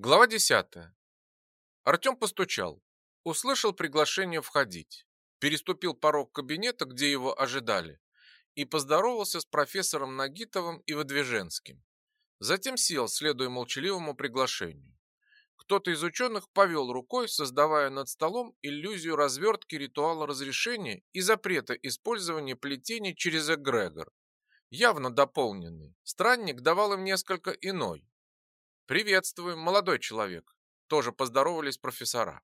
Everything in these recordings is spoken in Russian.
Глава 10. Артем постучал. Услышал приглашение входить. Переступил порог кабинета, где его ожидали, и поздоровался с профессором Нагитовым и Выдвиженским. Затем сел, следуя молчаливому приглашению. Кто-то из ученых повел рукой, создавая над столом иллюзию развертки ритуала разрешения и запрета использования плетений через эгрегор. Явно дополненный. Странник давал им несколько иной. «Приветствуем, молодой человек!» Тоже поздоровались профессора.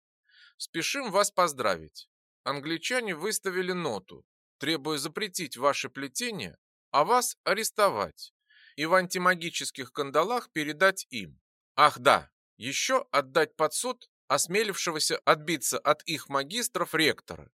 «Спешим вас поздравить. Англичане выставили ноту, требуя запретить ваше плетение, а вас арестовать и в антимагических кандалах передать им. Ах да, еще отдать под суд осмелившегося отбиться от их магистров ректора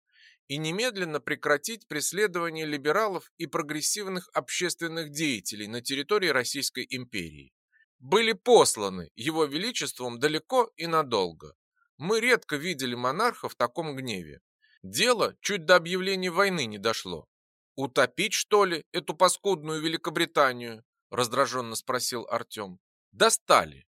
и немедленно прекратить преследование либералов и прогрессивных общественных деятелей на территории Российской империи. Были посланы его величеством далеко и надолго. Мы редко видели монарха в таком гневе. Дело чуть до объявления войны не дошло. «Утопить, что ли, эту паскудную Великобританию?» раздраженно спросил Артем. «Достали.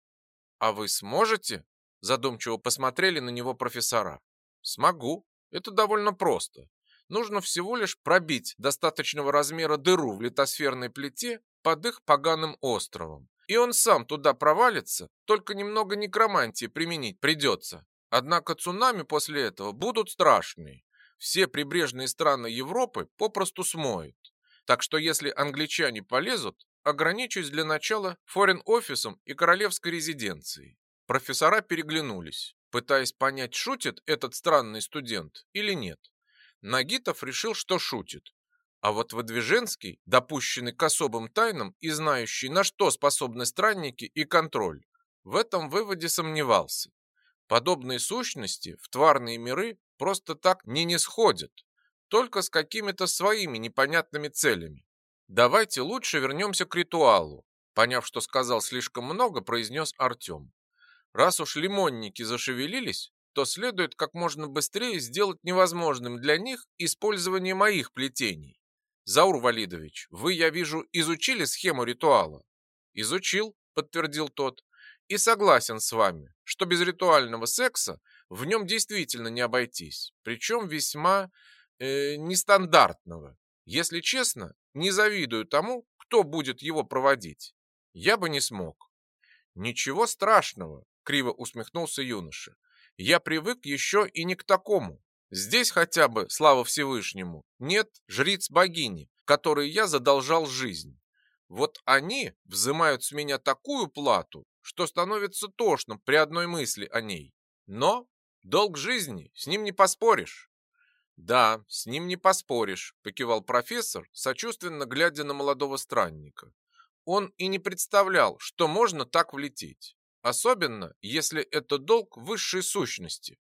«А вы сможете?» Задумчиво посмотрели на него профессора. «Смогу. Это довольно просто. Нужно всего лишь пробить достаточного размера дыру в литосферной плите под их поганым островом. И он сам туда провалится, только немного некромантии применить придется. Однако цунами после этого будут страшные. Все прибрежные страны Европы попросту смоют. Так что если англичане полезут, ограничусь для начала форин-офисом и королевской резиденцией. Профессора переглянулись, пытаясь понять, шутит этот странный студент или нет. Нагитов решил, что шутит. А вот Выдвиженский, допущенный к особым тайнам и знающий, на что способны странники и контроль, в этом выводе сомневался. Подобные сущности в тварные миры просто так не не сходят, только с какими-то своими непонятными целями. Давайте лучше вернемся к ритуалу. Поняв, что сказал слишком много, произнес Артем. Раз уж лимонники зашевелились, то следует как можно быстрее сделать невозможным для них использование моих плетений. Заур Валидович, вы, я вижу, изучили схему ритуала? Изучил, подтвердил тот, и согласен с вами, что без ритуального секса в нем действительно не обойтись, причем весьма э, нестандартного. Если честно, не завидую тому, кто будет его проводить. Я бы не смог. Ничего страшного, криво усмехнулся юноша. Я привык еще и не к такому. Здесь хотя бы, слава Всевышнему, нет жриц богини, которой я задолжал жизнь. Вот они взимают с меня такую плату, что становится тошно при одной мысли о ней. Но долг жизни, с ним не поспоришь. «Да, с ним не поспоришь», – покивал профессор, сочувственно глядя на молодого странника. Он и не представлял, что можно так влететь. Особенно, если это долг высшей сущности.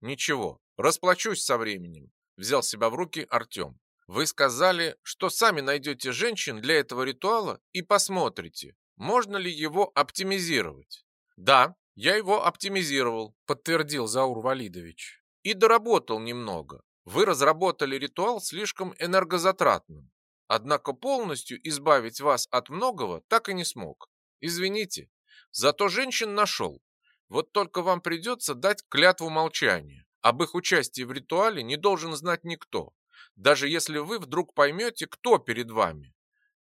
«Ничего, расплачусь со временем», – взял себя в руки Артем. «Вы сказали, что сами найдете женщин для этого ритуала и посмотрите, можно ли его оптимизировать». «Да, я его оптимизировал», – подтвердил Заур Валидович. «И доработал немного. Вы разработали ритуал слишком энергозатратным, однако полностью избавить вас от многого так и не смог. Извините, зато женщин нашел. Вот только вам придется дать клятву молчания. Об их участии в ритуале не должен знать никто, даже если вы вдруг поймете, кто перед вами.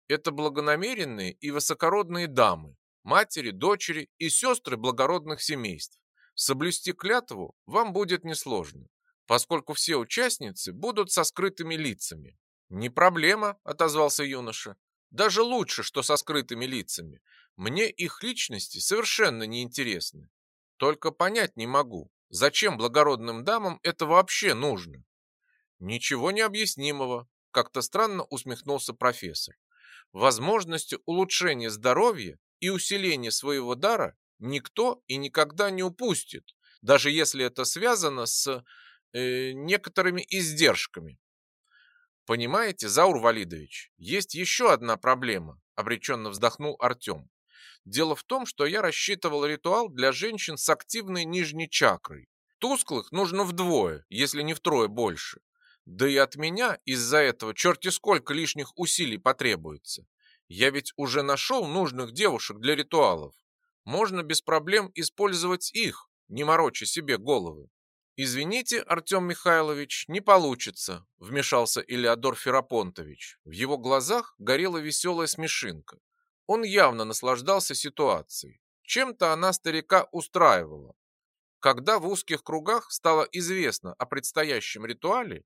Это благонамеренные и высокородные дамы, матери, дочери и сестры благородных семейств. Соблюсти клятву вам будет несложно поскольку все участницы будут со скрытыми лицами. «Не проблема», — отозвался юноша. «Даже лучше, что со скрытыми лицами. Мне их личности совершенно не интересны. Только понять не могу, зачем благородным дамам это вообще нужно?» «Ничего необъяснимого», — как-то странно усмехнулся профессор. «Возможности улучшения здоровья и усиления своего дара никто и никогда не упустит, даже если это связано с э, некоторыми издержками. Понимаете, Заур Валидович, есть еще одна проблема, обреченно вздохнул Артем. Дело в том, что я рассчитывал ритуал для женщин с активной нижней чакрой. Тусклых нужно вдвое, если не втрое больше. Да и от меня из-за этого черти сколько лишних усилий потребуется. Я ведь уже нашел нужных девушек для ритуалов. можно без проблем использовать их, не мороча себе головы. «Извините, Артем Михайлович, не получится», — вмешался Илеодор Ферапонтович. В его глазах горела веселая смешинка. Он явно наслаждался ситуацией. Чем-то она старика устраивала. Когда в узких кругах стало известно о предстоящем ритуале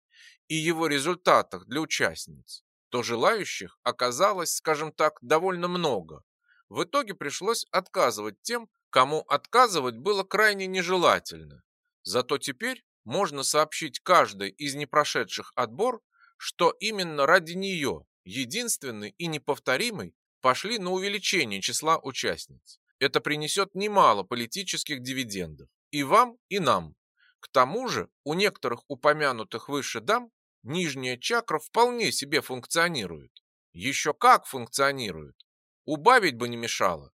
и его результатах для участниц, то желающих оказалось, скажем так, довольно много. В итоге пришлось отказывать тем, кому отказывать было крайне нежелательно. Зато теперь можно сообщить каждой из непрошедших отбор, что именно ради нее, единственной и неповторимой, пошли на увеличение числа участниц. Это принесет немало политических дивидендов. И вам, и нам. К тому же у некоторых упомянутых выше дам нижняя чакра вполне себе функционирует. Еще как функционирует. Убавить бы не мешало.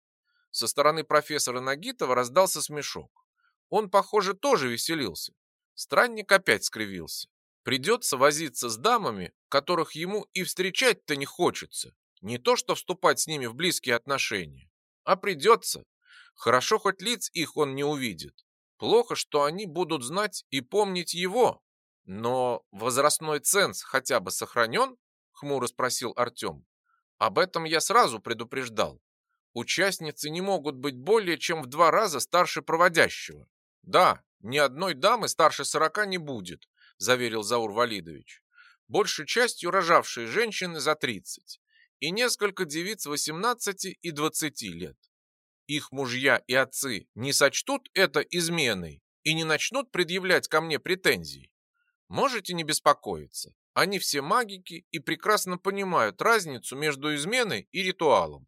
Со стороны профессора Нагитова раздался смешок. Он, похоже, тоже веселился. Странник опять скривился. Придется возиться с дамами, которых ему и встречать-то не хочется. Не то, что вступать с ними в близкие отношения. А придется. Хорошо, хоть лиц их он не увидит. Плохо, что они будут знать и помнить его. Но возрастной ценз хотя бы сохранен? Хмуро спросил Артем. Об этом я сразу предупреждал. Участницы не могут быть более чем в два раза старше проводящего. Да, ни одной дамы старше сорока не будет, заверил Заур Валидович. Большей частью рожавшие женщины за тридцать и несколько девиц 18 и 20 лет. Их мужья и отцы не сочтут это изменой и не начнут предъявлять ко мне претензий. Можете не беспокоиться. Они все магики и прекрасно понимают разницу между изменой и ритуалом.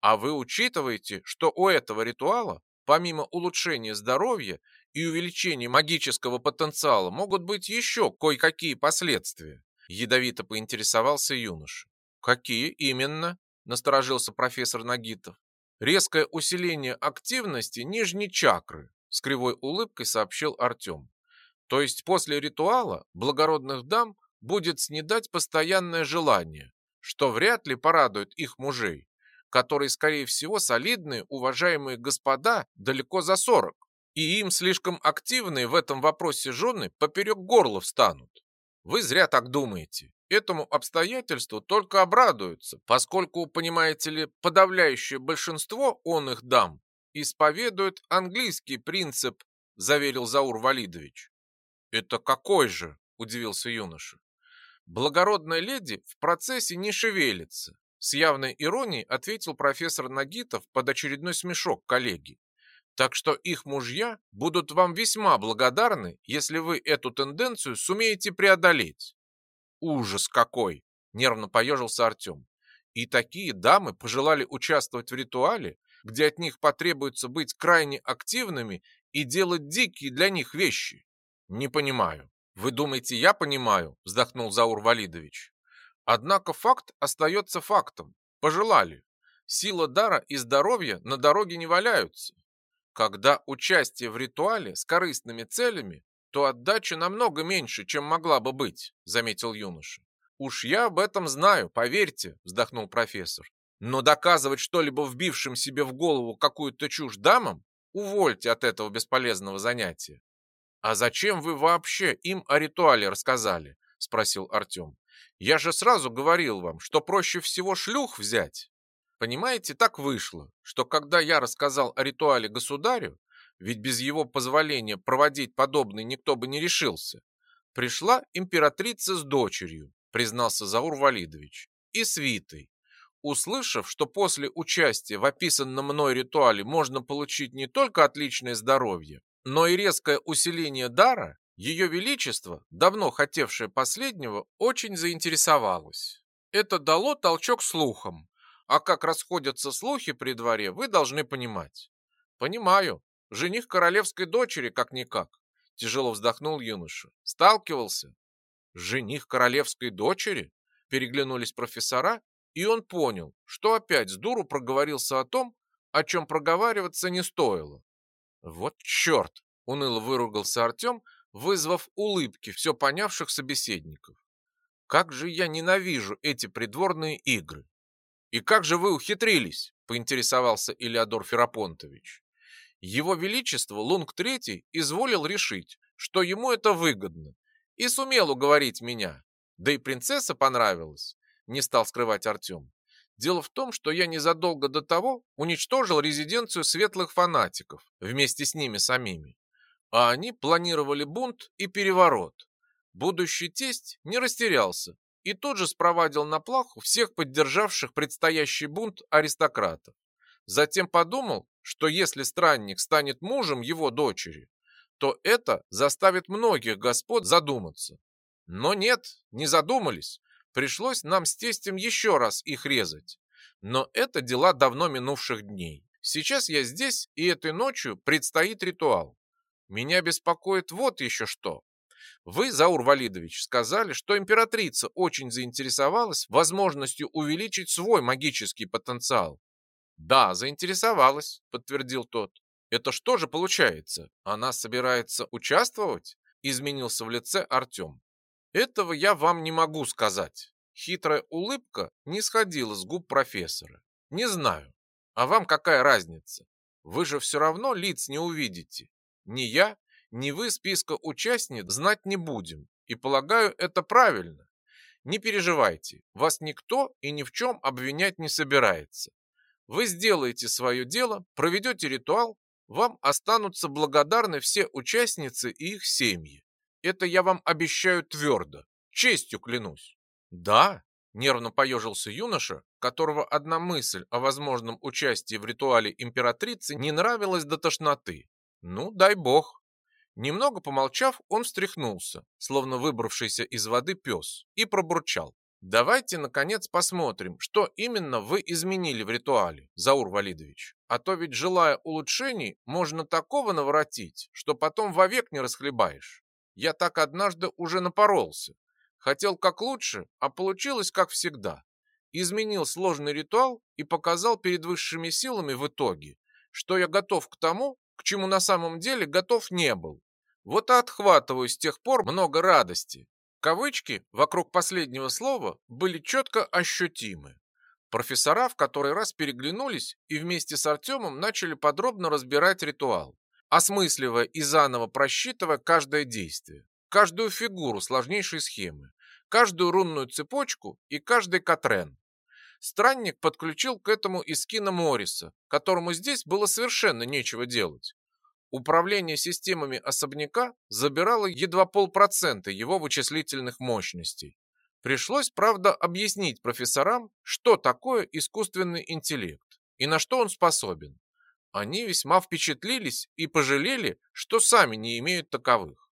А вы учитываете, что у этого ритуала Помимо улучшения здоровья и увеличения магического потенциала могут быть еще кое-какие последствия. Ядовито поинтересовался юноша. Какие именно? Насторожился профессор Нагитов. Резкое усиление активности нижней чакры, с кривой улыбкой сообщил Артем. То есть после ритуала благородных дам будет снедать постоянное желание, что вряд ли порадует их мужей которые, скорее всего, солидные, уважаемые господа далеко за 40, и им слишком активные в этом вопросе жены поперек горла встанут. Вы зря так думаете. Этому обстоятельству только обрадуются, поскольку, понимаете ли, подавляющее большинство он их дам исповедует английский принцип, заверил Заур Валидович. Это какой же? удивился юноша. Благородная леди в процессе не шевелится, с явной иронией ответил профессор Нагитов под очередной смешок коллеги. Так что их мужья будут вам весьма благодарны, если вы эту тенденцию сумеете преодолеть. Ужас какой! Нервно поежился Артем. И такие дамы пожелали участвовать в ритуале, где от них потребуется быть крайне активными и делать дикие для них вещи. Не понимаю. Вы думаете, я понимаю? Вздохнул Заур Валидович. Однако факт остается фактом. Пожелали. Сила дара и здоровья на дороге не валяются. Когда участие в ритуале с корыстными целями, то отдача намного меньше, чем могла бы быть, заметил юноша. Уж я об этом знаю, поверьте, вздохнул профессор. Но доказывать что-либо вбившим себе в голову какую-то чушь дамам, увольте от этого бесполезного занятия. А зачем вы вообще им о ритуале рассказали? спросил Артем. Я же сразу говорил вам, что проще всего шлюх взять. Понимаете, так вышло, что когда я рассказал о ритуале государю, ведь без его позволения проводить подобный никто бы не решился, пришла императрица с дочерью, признался Заур Валидович, и свитой. Услышав, что после участия в описанном мной ритуале можно получить не только отличное здоровье, но и резкое усиление дара, ее Величество, давно хотевшее последнего, очень заинтересовалось. Это дало толчок слухам, а как расходятся слухи при дворе, вы должны понимать. Понимаю, жених королевской дочери как-никак, тяжело вздохнул юноша. Сталкивался? Жених королевской дочери? Переглянулись профессора, и он понял, что опять с дуру проговорился о том, о чем проговариваться не стоило. Вот черт! Уныло выругался Артем, вызвав улыбки все понявших собеседников. Как же я ненавижу эти придворные игры. И как же вы ухитрились? поинтересовался Илеодор Ферапонтович. Его Величество Лунг III изволил решить, что ему это выгодно, и сумел уговорить меня. Да и принцесса понравилась, не стал скрывать Артем. Дело в том, что я незадолго до того уничтожил резиденцию светлых фанатиков вместе с ними самими. А они планировали бунт и переворот. Будущий тесть не растерялся и тут же спровадил на плаху всех поддержавших предстоящий бунт аристократов. Затем подумал, что если странник станет мужем его дочери, то это заставит многих господ задуматься. Но нет, не задумались. Пришлось нам с тестем еще раз их резать. Но это дела давно минувших дней. Сейчас я здесь, и этой ночью предстоит ритуал. Меня беспокоит вот еще что. Вы, Заур Валидович, сказали, что императрица очень заинтересовалась возможностью увеличить свой магический потенциал. Да, заинтересовалась, подтвердил тот. Это что же получается? Она собирается участвовать? Изменился в лице Артем. Этого я вам не могу сказать. Хитрая улыбка не сходила с губ профессора. Не знаю. А вам какая разница? Вы же все равно лиц не увидите. Ни я, ни вы списка участниц знать не будем. И полагаю, это правильно. Не переживайте, вас никто и ни в чем обвинять не собирается. Вы сделаете свое дело, проведете ритуал, вам останутся благодарны все участницы и их семьи. Это я вам обещаю твердо, честью клянусь. Да, нервно поежился юноша, которого одна мысль о возможном участии в ритуале императрицы не нравилась до тошноты. Ну, дай бог. Немного помолчав, он встряхнулся, словно выбравшийся из воды пес, и пробурчал. Давайте, наконец, посмотрим, что именно вы изменили в ритуале, Заур Валидович. А то ведь, желая улучшений, можно такого наворотить, что потом вовек не расхлебаешь. Я так однажды уже напоролся. Хотел как лучше, а получилось как всегда. Изменил сложный ритуал и показал перед высшими силами в итоге, что я готов к тому, к чему на самом деле готов не был. Вот и отхватываю с тех пор много радости. Кавычки вокруг последнего слова были четко ощутимы. Профессора в который раз переглянулись и вместе с Артемом начали подробно разбирать ритуал, осмысливая и заново просчитывая каждое действие, каждую фигуру сложнейшей схемы, каждую рунную цепочку и каждый катрен. Странник подключил к этому Искина Морриса, которому здесь было совершенно нечего делать. Управление системами особняка забирало едва полпроцента его вычислительных мощностей. Пришлось, правда, объяснить профессорам, что такое искусственный интеллект и на что он способен. Они весьма впечатлились и пожалели, что сами не имеют таковых.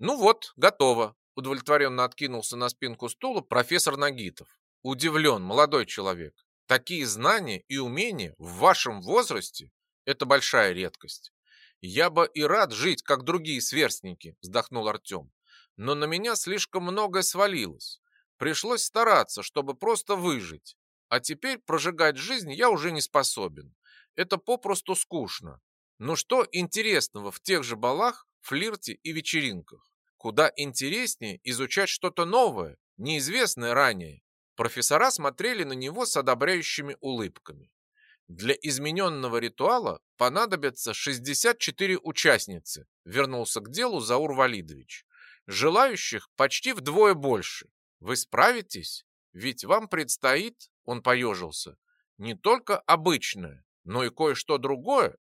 «Ну вот, готово», – удовлетворенно откинулся на спинку стула профессор Нагитов. Удивлен, молодой человек. Такие знания и умения в вашем возрасте – это большая редкость. «Я бы и рад жить, как другие сверстники», – вздохнул Артем. «Но на меня слишком многое свалилось. Пришлось стараться, чтобы просто выжить. А теперь прожигать жизнь я уже не способен. Это попросту скучно. Но что интересного в тех же балах, флирте и вечеринках? Куда интереснее изучать что-то новое, неизвестное ранее. Профессора смотрели на него с одобряющими улыбками. Для измененного ритуала понадобятся 64 участницы, вернулся к делу Заур Валидович. Желающих почти вдвое больше. Вы справитесь? Ведь вам предстоит, он поежился, не только обычное, но и кое-что другое.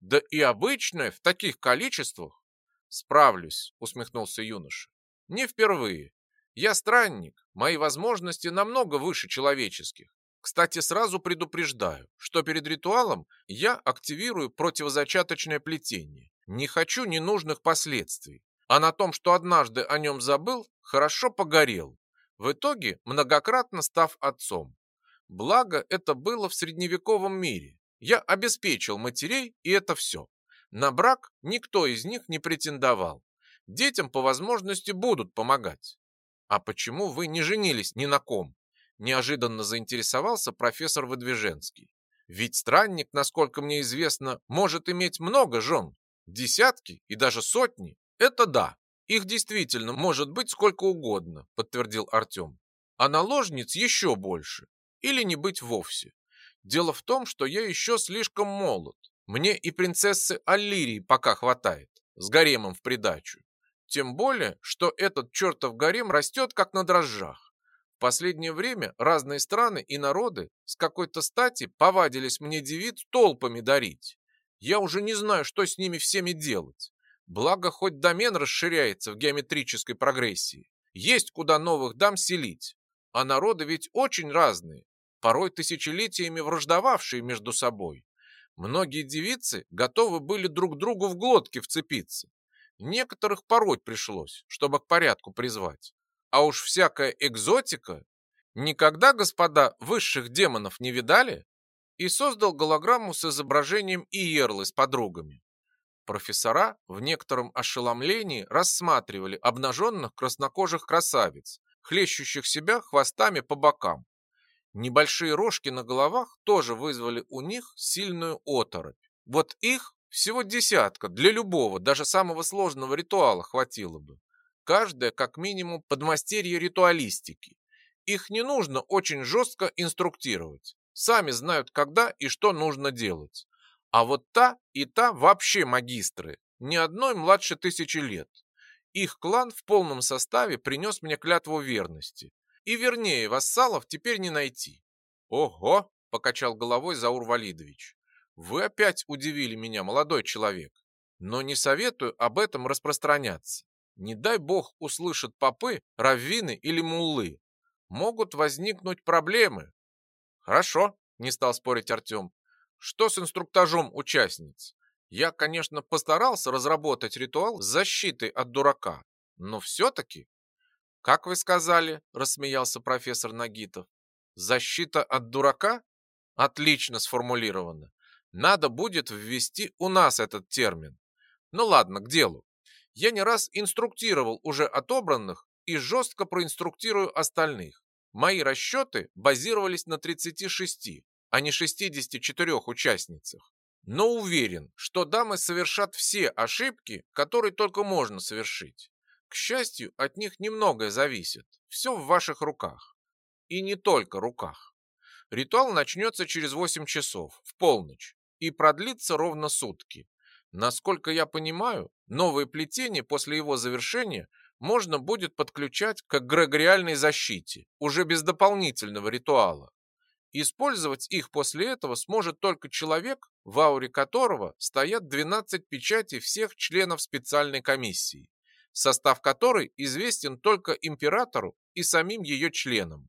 Да и обычное в таких количествах. Справлюсь, усмехнулся юноша. Не впервые. Я странник, мои возможности намного выше человеческих. Кстати, сразу предупреждаю, что перед ритуалом я активирую противозачаточное плетение. Не хочу ненужных последствий. А на том, что однажды о нем забыл, хорошо погорел. В итоге многократно став отцом. Благо, это было в средневековом мире. Я обеспечил матерей, и это все. На брак никто из них не претендовал. Детям по возможности будут помогать. А почему вы не женились ни на ком? Неожиданно заинтересовался профессор Выдвиженский. Ведь странник, насколько мне известно, может иметь много жен. Десятки и даже сотни. Это да, их действительно может быть сколько угодно, подтвердил Артем. А наложниц еще больше. Или не быть вовсе. Дело в том, что я еще слишком молод. Мне и принцессы Аллирии пока хватает, с гаремом в придачу. Тем более, что этот чертов гарем растет как на дрожжах. Последнее время разные страны и народы с какой-то стати повадились мне девиц толпами дарить. Я уже не знаю, что с ними всеми делать. Благо, хоть домен расширяется в геометрической прогрессии. Есть куда новых дам селить. А народы ведь очень разные, порой тысячелетиями враждовавшие между собой. Многие девицы готовы были друг другу в глотке вцепиться. Некоторых пороть пришлось, чтобы к порядку призвать. А уж всякая экзотика... Никогда, господа, высших демонов не видали? И создал голограмму с изображением Иерлы с подругами. Профессора в некотором ошеломлении рассматривали обнаженных краснокожих красавиц, хлещущих себя хвостами по бокам. Небольшие рожки на головах тоже вызвали у них сильную оторопь. Вот их всего десятка, для любого, даже самого сложного ритуала хватило бы. Каждая как минимум подмастерье ритуалистики. Их не нужно очень жестко инструктировать. Сами знают, когда и что нужно делать. А вот та и та вообще магистры, ни одной младше тысячи лет. Их клан в полном составе принес мне клятву верности. И вернее, вассалов теперь не найти. Ого, покачал головой Заур Валидович. Вы опять удивили меня, молодой человек. Но не советую об этом распространяться. Не дай бог услышат попы, раввины или муллы. Могут возникнуть проблемы. Хорошо, не стал спорить Артем. Что с инструктажом участниц? Я, конечно, постарался разработать ритуал с защитой от дурака, но все-таки «Как вы сказали?» – рассмеялся профессор Нагитов. «Защита от дурака?» Отлично сформулировано. Надо будет ввести у нас этот термин. Ну ладно, к делу. Я не раз инструктировал уже отобранных и жестко проинструктирую остальных. Мои расчеты базировались на 36, а не 64 участницах. Но уверен, что дамы совершат все ошибки, которые только можно совершить. К счастью, от них немногое зависит. Все в ваших руках. И не только руках. Ритуал начнется через 8 часов, в полночь, и продлится ровно сутки. Насколько я понимаю, новые плетения после его завершения можно будет подключать к эгрегориальной защите, уже без дополнительного ритуала. Использовать их после этого сможет только человек, в ауре которого стоят 12 печатей всех членов специальной комиссии состав которой известен только императору и самим ее членам.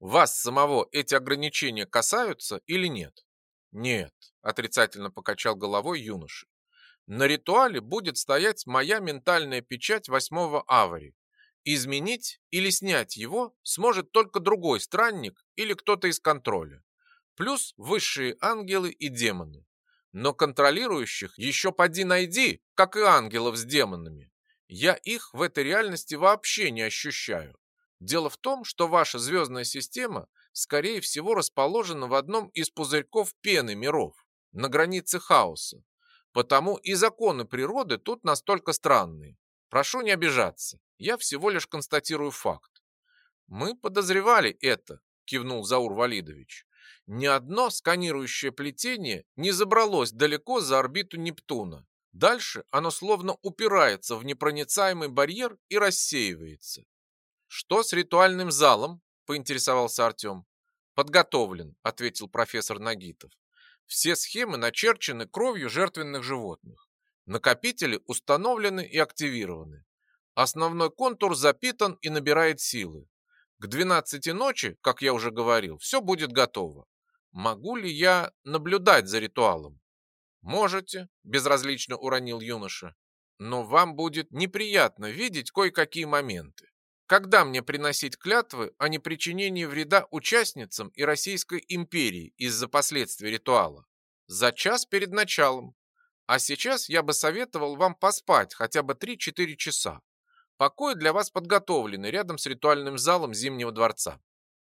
Вас самого эти ограничения касаются или нет? Нет, отрицательно покачал головой юноша. На ритуале будет стоять моя ментальная печать восьмого авари. Изменить или снять его сможет только другой странник или кто-то из контроля. Плюс высшие ангелы и демоны. Но контролирующих еще поди найди, как и ангелов с демонами. Я их в этой реальности вообще не ощущаю. Дело в том, что ваша звездная система, скорее всего, расположена в одном из пузырьков пены миров, на границе хаоса. Потому и законы природы тут настолько странные. Прошу не обижаться, я всего лишь констатирую факт. Мы подозревали это, кивнул Заур Валидович. Ни одно сканирующее плетение не забралось далеко за орбиту Нептуна. Дальше оно словно упирается в непроницаемый барьер и рассеивается. «Что с ритуальным залом?» – поинтересовался Артем. «Подготовлен», – ответил профессор Нагитов. «Все схемы начерчены кровью жертвенных животных. Накопители установлены и активированы. Основной контур запитан и набирает силы. К 12 ночи, как я уже говорил, все будет готово. Могу ли я наблюдать за ритуалом? «Можете», – безразлично уронил юноша. «Но вам будет неприятно видеть кое-какие моменты. Когда мне приносить клятвы о непричинении вреда участницам и Российской империи из-за последствий ритуала? За час перед началом. А сейчас я бы советовал вам поспать хотя бы 3-4 часа. Покой для вас подготовлены рядом с ритуальным залом Зимнего дворца.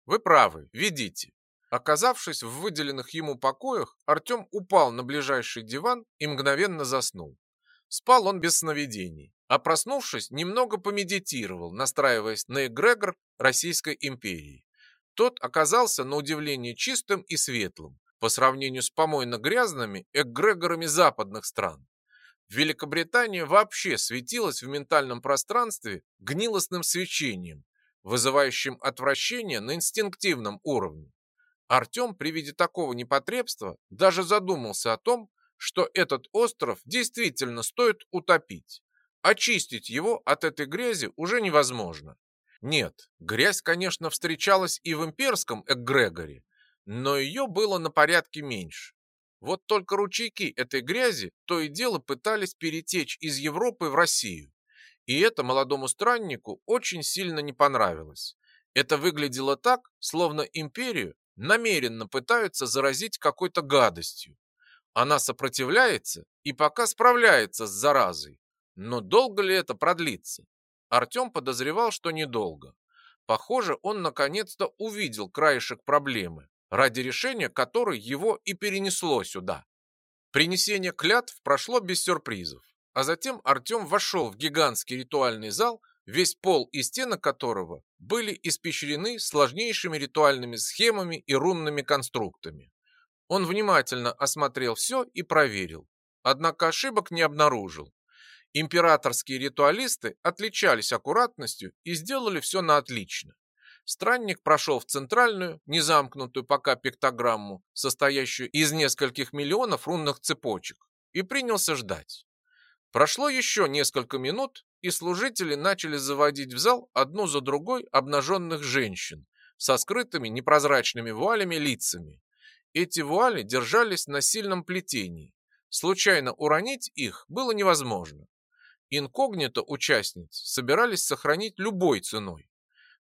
Вы правы, ведите. Оказавшись в выделенных ему покоях, Артем упал на ближайший диван и мгновенно заснул. Спал он без сновидений, а проснувшись, немного помедитировал, настраиваясь на эгрегор Российской империи. Тот оказался на удивление чистым и светлым, по сравнению с помойно-грязными эгрегорами западных стран. Великобритания вообще светилась в ментальном пространстве гнилостным свечением, вызывающим отвращение на инстинктивном уровне. Артем при виде такого непотребства даже задумался о том, что этот остров действительно стоит утопить. Очистить его от этой грязи уже невозможно. Нет, грязь, конечно, встречалась и в имперском эгрегоре, но ее было на порядке меньше. Вот только ручейки этой грязи то и дело пытались перетечь из Европы в Россию. И это молодому страннику очень сильно не понравилось. Это выглядело так, словно империю намеренно пытаются заразить какой-то гадостью. Она сопротивляется и пока справляется с заразой. Но долго ли это продлится? Артем подозревал, что недолго. Похоже, он наконец-то увидел краешек проблемы, ради решения которой его и перенесло сюда. Принесение клятв прошло без сюрпризов, а затем Артем вошел в гигантский ритуальный зал, весь пол и стены которого были испещрены сложнейшими ритуальными схемами и рунными конструктами. Он внимательно осмотрел все и проверил, однако ошибок не обнаружил. Императорские ритуалисты отличались аккуратностью и сделали все на отлично. Странник прошел в центральную, незамкнутую пока пиктограмму, состоящую из нескольких миллионов рунных цепочек, и принялся ждать. Прошло еще несколько минут, и служители начали заводить в зал одну за другой обнаженных женщин со скрытыми непрозрачными вуалями лицами. Эти вуали держались на сильном плетении. Случайно уронить их было невозможно. Инкогнито участниц собирались сохранить любой ценой.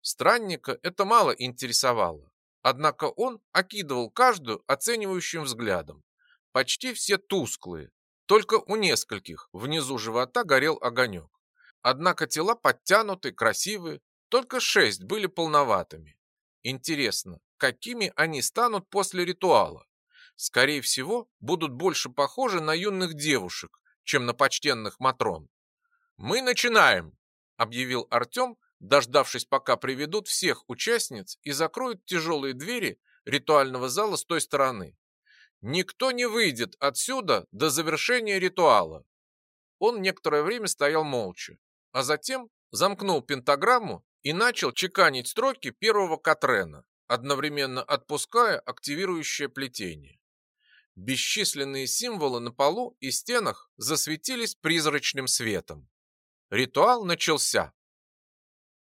Странника это мало интересовало, однако он окидывал каждую оценивающим взглядом. Почти все тусклые, только у нескольких внизу живота горел огонек. Однако тела подтянуты, красивые, только шесть были полноватыми. Интересно, какими они станут после ритуала? Скорее всего, будут больше похожи на юных девушек, чем на почтенных матрон. «Мы начинаем!» – объявил Артем, дождавшись, пока приведут всех участниц и закроют тяжелые двери ритуального зала с той стороны. Никто не выйдет отсюда до завершения ритуала. Он некоторое время стоял молча, а затем замкнул пентаграмму и начал чеканить строки первого Катрена, одновременно отпуская активирующее плетение. Бесчисленные символы на полу и стенах засветились призрачным светом. Ритуал начался.